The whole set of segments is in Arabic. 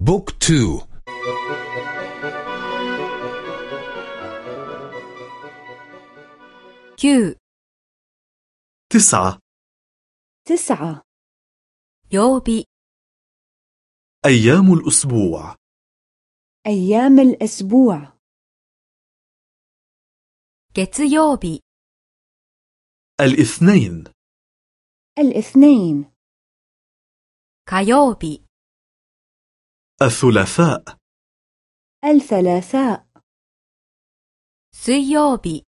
book two. كيو. تسعة. تسعة. يوبي. أيام الأسبوع. أيام الأسبوع. يوبي. الإثنين. الإثنين. كايوبي. الثلاثاء الثلاثاء 水曜日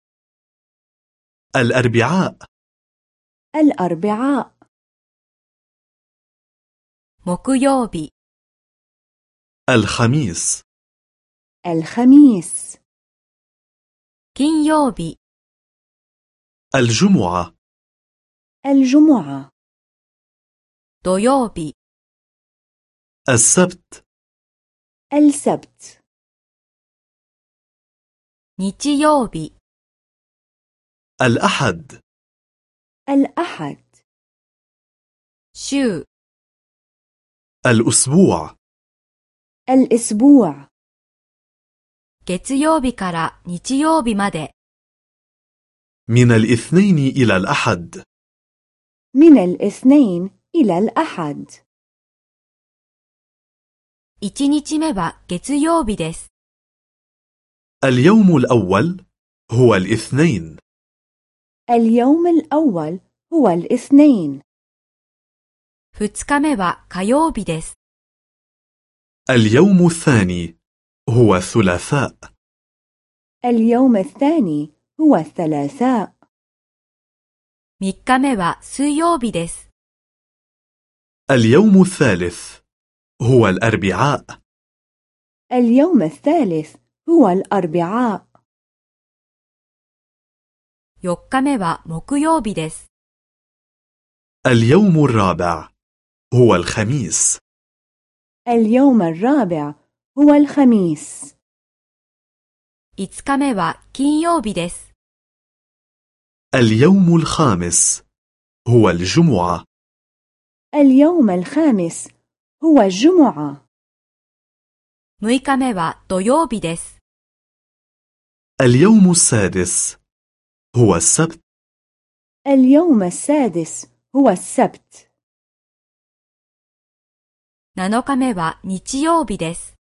الأربعاء الأربعاء 木曜日 الخميس الخميس 金曜日 الجمعة الجمعة 土曜日 السبت السبت 日曜日 الأحد الأحد 週 الأسبوع الأسبوع 月曜日から日曜日まで من الاثنين إلى الأحد من الاثنين إلى الأحد 1日目は月曜日です。 اليوم الأول هو الاثنين اليوم الأول هو الاثنين 2日目は火曜日です。 اليوم الثاني هو الثلاثاء اليوم الثاني هو الثلاثاء 3日目は水曜日です。 اليوم الثالث هو الأربعاء اليوم الثالث هو الأربعاء 4日目は木曜日です。 اليوم الرابع هو الخميس اليوم الرابع هو الخميس 5日目は金曜日です。 اليوم الخامس هو الجمعة اليوم الخامس هو الجمعة 6日目は土曜日です。 اليوم السادس هو السبت اليوم السادس هو السبت 7日目は日曜日です。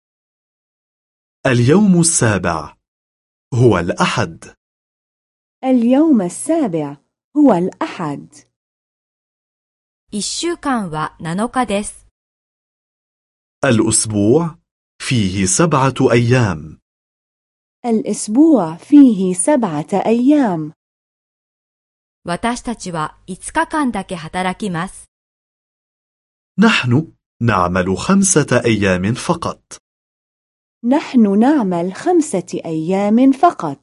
اليوم السابع هو الأحد اليوم السابع هو الأحد 1週間は7日です。 الأسبوع فيه سبعة أيام الأسبوع فيه سبعة أيام 私たちは5日間だけ働きます。 نحن نعمل خمسة أيام فقط نحن نعمل خمسة أيام فقط